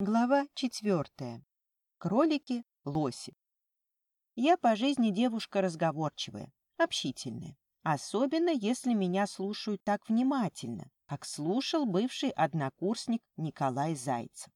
Глава четвертая. Кролики-лоси. Я по жизни девушка разговорчивая, общительная. Особенно, если меня слушают так внимательно, как слушал бывший однокурсник Николай Зайцев.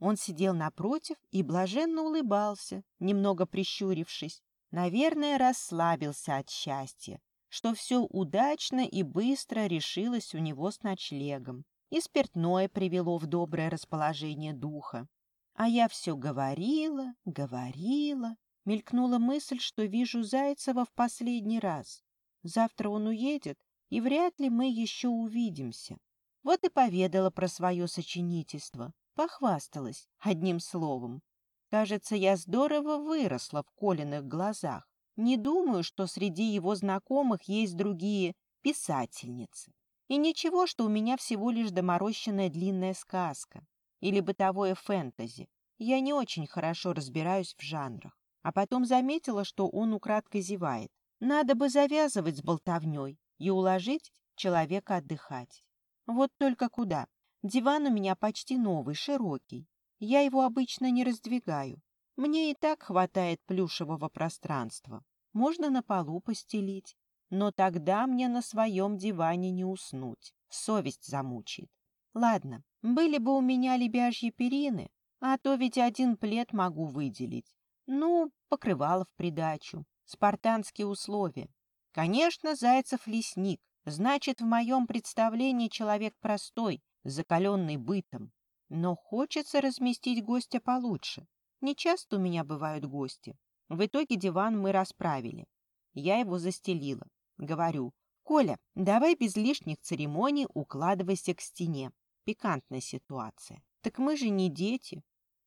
Он сидел напротив и блаженно улыбался, немного прищурившись. Наверное, расслабился от счастья, что все удачно и быстро решилось у него с ночлегом и спиртное привело в доброе расположение духа. А я все говорила, говорила. Мелькнула мысль, что вижу Зайцева в последний раз. Завтра он уедет, и вряд ли мы еще увидимся. Вот и поведала про свое сочинительство, похвасталась одним словом. Кажется, я здорово выросла в Колиных глазах. Не думаю, что среди его знакомых есть другие писательницы. И ничего, что у меня всего лишь доморощенная длинная сказка или бытовое фэнтези. Я не очень хорошо разбираюсь в жанрах. А потом заметила, что он украдкой зевает. Надо бы завязывать с болтовней и уложить человека отдыхать. Вот только куда? Диван у меня почти новый, широкий. Я его обычно не раздвигаю. Мне и так хватает плюшевого пространства. Можно на полу постелить, но тогда мне на своем диване не уснуть. Совесть замучит. Ладно, были бы у меня лебяжьи перины, а то ведь один плед могу выделить. Ну, покрывало в придачу. Спартанские условия. Конечно, Зайцев лесник. Значит, в моем представлении человек простой, закаленный бытом. Но хочется разместить гостя получше. Не часто у меня бывают гости. В итоге диван мы расправили. Я его застелила. Говорю, Коля, давай без лишних церемоний укладывайся к стене. Пикантная ситуация. Так мы же не дети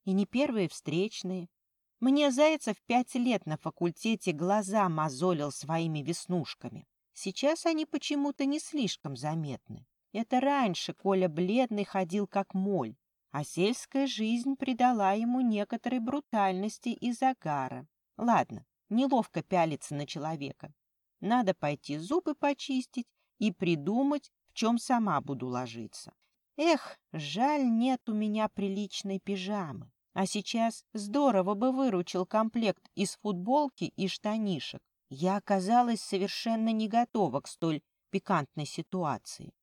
и не первые встречные. Мне Зайцев пять лет на факультете глаза мозолил своими веснушками. Сейчас они почему-то не слишком заметны. Это раньше Коля бледный ходил как моль, а сельская жизнь придала ему некоторой брутальности и загара. Ладно, неловко пялиться на человека. Надо пойти зубы почистить и придумать, в чем сама буду ложиться. Эх, жаль, нет у меня приличной пижамы. А сейчас здорово бы выручил комплект из футболки и штанишек. Я оказалась совершенно не готова к столь пикантной ситуации.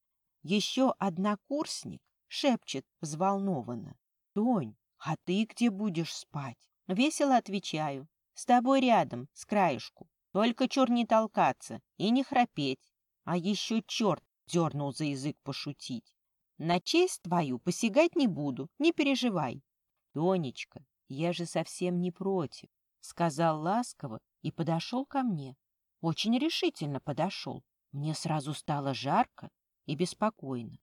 Еще однокурсник шепчет взволнованно. «Тонь, а ты где будешь спать?» Весело отвечаю. «С тобой рядом, с краешку. Только чур не толкаться и не храпеть. А еще черт дернул за язык пошутить. На честь твою посягать не буду, не переживай. Тонечка, я же совсем не против, сказал ласково и подошел ко мне. Очень решительно подошел. Мне сразу стало жарко и беспокойно.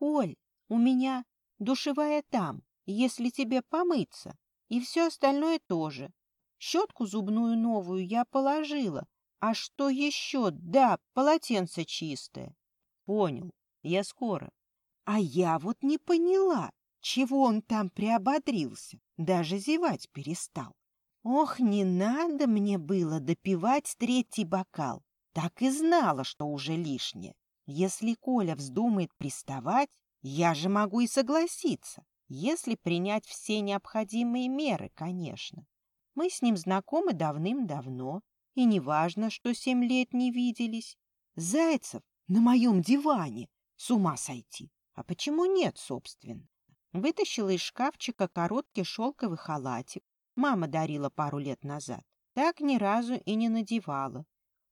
Оль, у меня душевая там, если тебе помыться, и все остальное тоже. Щетку зубную новую я положила. А что еще? Да, полотенце чистое. Понял, я скоро. А я вот не поняла, чего он там приободрился. Даже зевать перестал. Ох, не надо мне было допивать третий бокал. Так и знала, что уже лишнее. Если Коля вздумает приставать, я же могу и согласиться, если принять все необходимые меры, конечно. Мы с ним знакомы давным-давно, и неважно, что семь лет не виделись. Зайцев на моем диване. С ума сойти. А почему нет, собственно? Вытащила из шкафчика короткий шелковый халатик. Мама дарила пару лет назад. Так ни разу и не надевала.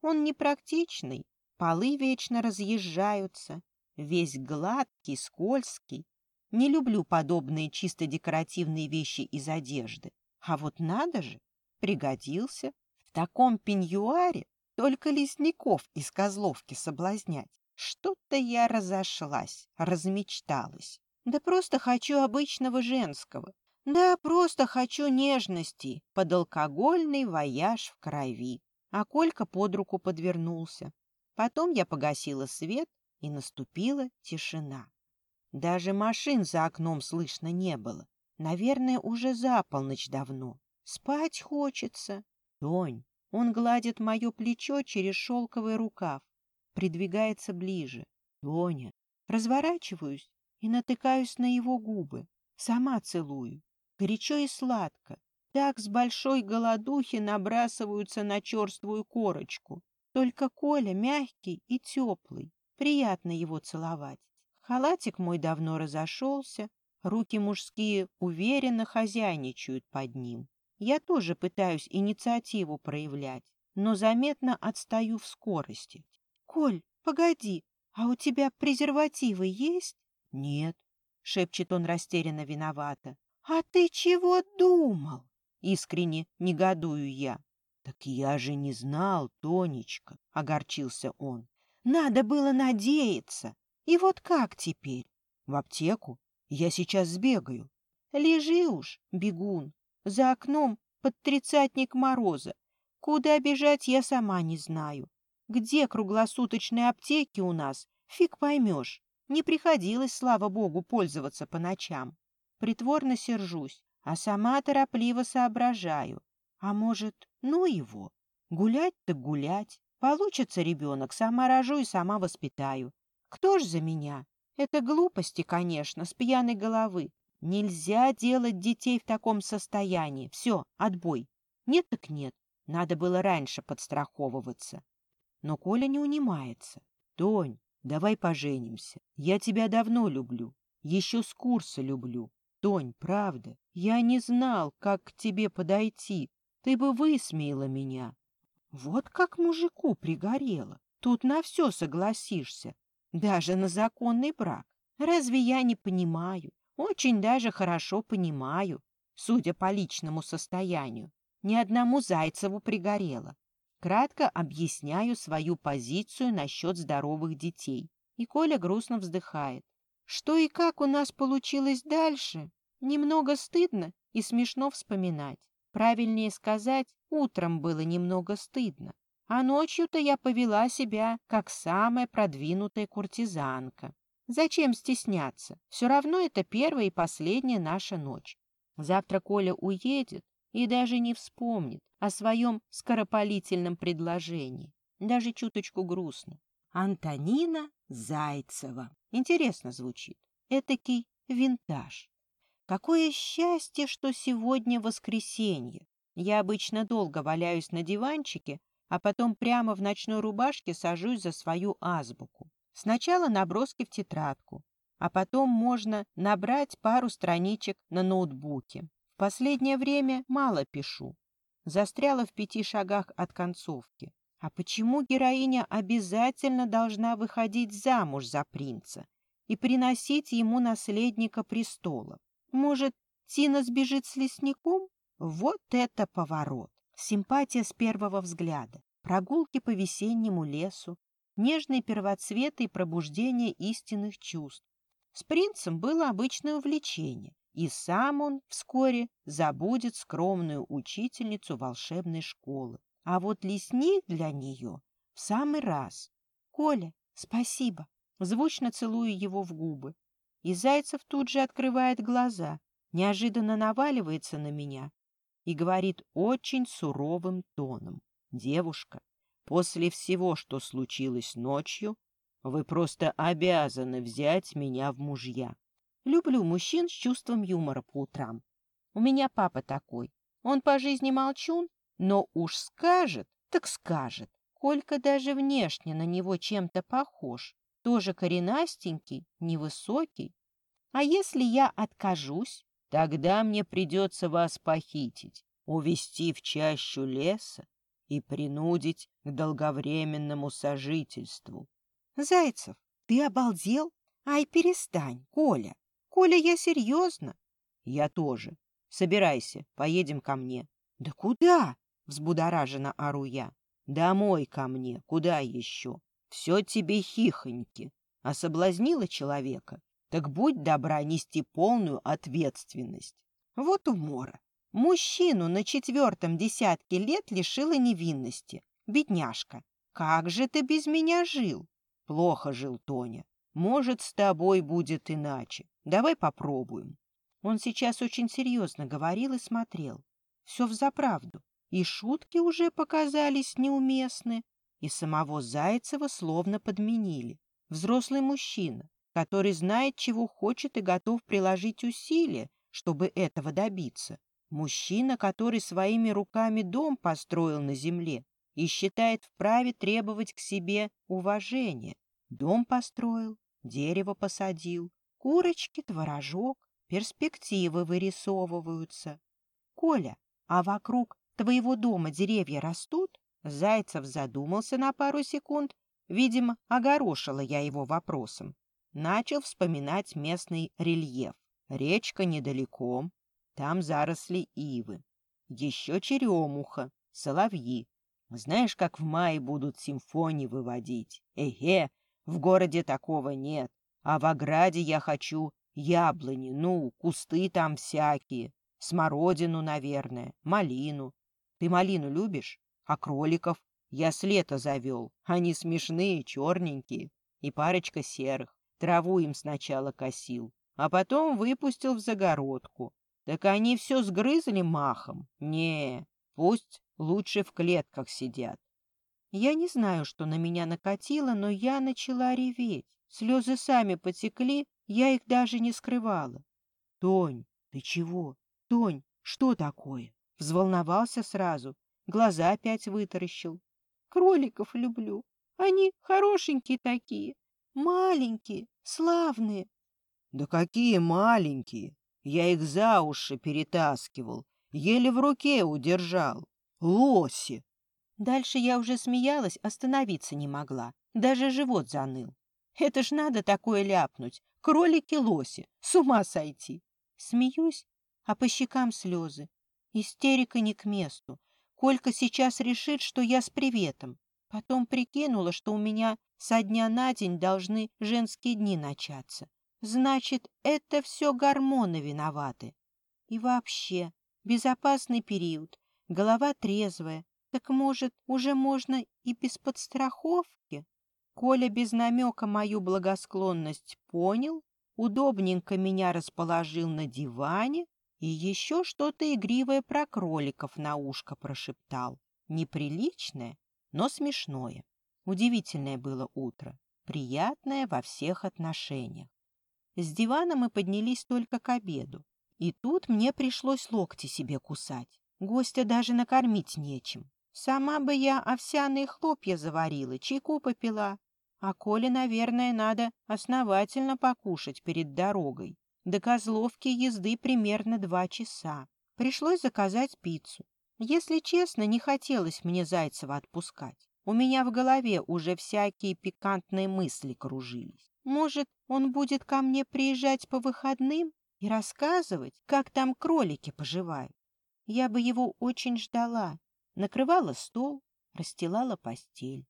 Он непрактичный, полы вечно разъезжаются. Весь гладкий, скользкий. Не люблю подобные чисто декоративные вещи из одежды. А вот надо же, пригодился. В таком пеньюаре только лесников из Козловки соблазнять. Что-то я разошлась, размечталась. Да просто хочу обычного женского. Да просто хочу нежности под алкогольный вояж в крови. А Колька под руку подвернулся. Потом я погасила свет, и наступила тишина. Даже машин за окном слышно не было. Наверное, уже за полночь давно. Спать хочется. Тонь, он гладит мое плечо через шелковый рукав, придвигается ближе. Тоня, разворачиваюсь и натыкаюсь на его губы. Сама целую. Горячо и сладко. Так с большой голодухи набрасываются на черствую корочку. Только Коля мягкий и теплый. Приятно его целовать. Халатик мой давно разошелся, руки мужские уверенно хозяйничают под ним. Я тоже пытаюсь инициативу проявлять, но заметно отстаю в скорости. — Коль, погоди, а у тебя презервативы есть? — Нет, — шепчет он растерянно виновато. — А ты чего думал? — искренне негодую я. — Так я же не знал, Тонечка, — огорчился он. — Надо было надеяться. И вот как теперь? — В аптеку. Я сейчас сбегаю. — Лежи уж, бегун. За окном под тридцатник мороза. Куда бежать, я сама не знаю. Где круглосуточные аптеки у нас, фиг поймешь. Не приходилось, слава богу, пользоваться по ночам. Притворно сержусь, а сама торопливо соображаю. А может, ну его? Гулять так гулять. Получится ребенок, сама рожу и сама воспитаю. Кто ж за меня? Это глупости, конечно, с пьяной головы. Нельзя делать детей в таком состоянии. Все, отбой. Нет так нет. Надо было раньше подстраховываться. Но Коля не унимается. Тонь, давай поженимся. Я тебя давно люблю. Еще с курса люблю. Тонь, правда, я не знал, как к тебе подойти. Ты бы высмеяла меня. Вот как мужику пригорело. Тут на все согласишься. Даже на законный брак. Разве я не понимаю? Очень даже хорошо понимаю, судя по личному состоянию. Ни одному Зайцеву пригорело. Кратко объясняю свою позицию насчет здоровых детей. И Коля грустно вздыхает. Что и как у нас получилось дальше, немного стыдно и смешно вспоминать. Правильнее сказать, утром было немного стыдно. А ночью-то я повела себя как самая продвинутая куртизанка. Зачем стесняться? Все равно это первая и последняя наша ночь. Завтра Коля уедет, и даже не вспомнит о своем скоропалительном предложении. Даже чуточку грустно. Антонина Зайцева. Интересно звучит. Этакий винтаж. Какое счастье, что сегодня воскресенье. Я обычно долго валяюсь на диванчике, а потом прямо в ночной рубашке сажусь за свою азбуку. Сначала наброски в тетрадку, а потом можно набрать пару страничек на ноутбуке. В последнее время мало пишу. Застряла в пяти шагах от концовки. А почему героиня обязательно должна выходить замуж за принца и приносить ему наследника престола? Может, Тина сбежит с лесником? Вот это поворот! Симпатия с первого взгляда, прогулки по весеннему лесу, нежные первоцветы и пробуждение истинных чувств. С принцем было обычное увлечение, и сам он вскоре забудет скромную учительницу волшебной школы. А вот лесник для нее в самый раз. «Коля, спасибо!» Звучно целую его в губы. И Зайцев тут же открывает глаза, неожиданно наваливается на меня и говорит очень суровым тоном. «Девушка, после всего, что случилось ночью, вы просто обязаны взять меня в мужья. Люблю мужчин с чувством юмора по утрам. У меня папа такой. Он по жизни молчун, но уж скажет, так скажет. Колька даже внешне на него чем-то похож. Тоже коренастенький, невысокий. А если я откажусь, тогда мне придется вас похитить, увести в чащу леса и принудить к долговременному сожительству. Зайцев, ты обалдел? Ай, перестань, Коля. Коля, я серьезно. Я тоже. Собирайся, поедем ко мне. Да куда? Взбудораженно ору я. Домой ко мне, куда еще? Все тебе хихоньки. А соблазнила человека? Так будь добра нести полную ответственность. Вот умора. Мужчину на четвертом десятке лет лишила невинности. Бедняжка. Как же ты без меня жил? Плохо жил Тоня. Может, с тобой будет иначе. Давай попробуем. Он сейчас очень серьезно говорил и смотрел. Все взаправду. И шутки уже показались неуместны, и самого Зайцева словно подменили. Взрослый мужчина, который знает, чего хочет и готов приложить усилия, чтобы этого добиться. Мужчина, который своими руками дом построил на земле и считает вправе требовать к себе уважения. Дом построил, дерево посадил, курочки, творожок, перспективы вырисовываются. Коля, а вокруг твоего дома деревья растут? Зайцев задумался на пару секунд. Видимо, огорошила я его вопросом. Начал вспоминать местный рельеф. Речка недалеко, там заросли ивы. Еще черемуха, соловьи. Знаешь, как в мае будут симфонии выводить? Эге, в городе такого нет. А в ограде я хочу яблони, ну, кусты там всякие. Смородину, наверное, малину. Ты малину любишь? А кроликов? Я с лета завел. Они смешные, черненькие. И парочка серых. Траву им сначала косил, а потом выпустил в загородку. Так они все сгрызли махом. Не, пусть лучше в клетках сидят. Я не знаю, что на меня накатило, но я начала реветь. Слезы сами потекли, я их даже не скрывала. — Тонь, ты чего? Тонь, что такое? Взволновался сразу, глаза опять вытаращил. — Кроликов люблю. Они хорошенькие такие, маленькие, славные. — Да какие маленькие! Я их за уши перетаскивал, еле в руке удержал. Лоси! Дальше я уже смеялась, остановиться не могла. Даже живот заныл. Это ж надо такое ляпнуть. Кролики-лоси. С ума сойти. Смеюсь, а по щекам слезы. Истерика не к месту. Колька сейчас решит, что я с приветом. Потом прикинула, что у меня со дня на день должны женские дни начаться. Значит, это все гормоны виноваты. И вообще, безопасный период, голова трезвая. Так, может, уже можно и без подстраховки? Коля без намека мою благосклонность понял, удобненько меня расположил на диване и еще что-то игривое про кроликов на ушко прошептал. Неприличное, но смешное. Удивительное было утро, приятное во всех отношениях. С дивана мы поднялись только к обеду. И тут мне пришлось локти себе кусать. Гостя даже накормить нечем. Сама бы я овсяные хлопья заварила, чайку попила. А Коле, наверное, надо основательно покушать перед дорогой. До Козловки езды примерно два часа. Пришлось заказать пиццу. Если честно, не хотелось мне Зайцева отпускать. У меня в голове уже всякие пикантные мысли кружились. Может, он будет ко мне приезжать по выходным и рассказывать, как там кролики поживают. Я бы его очень ждала. Накрывала стол, расстилала постель.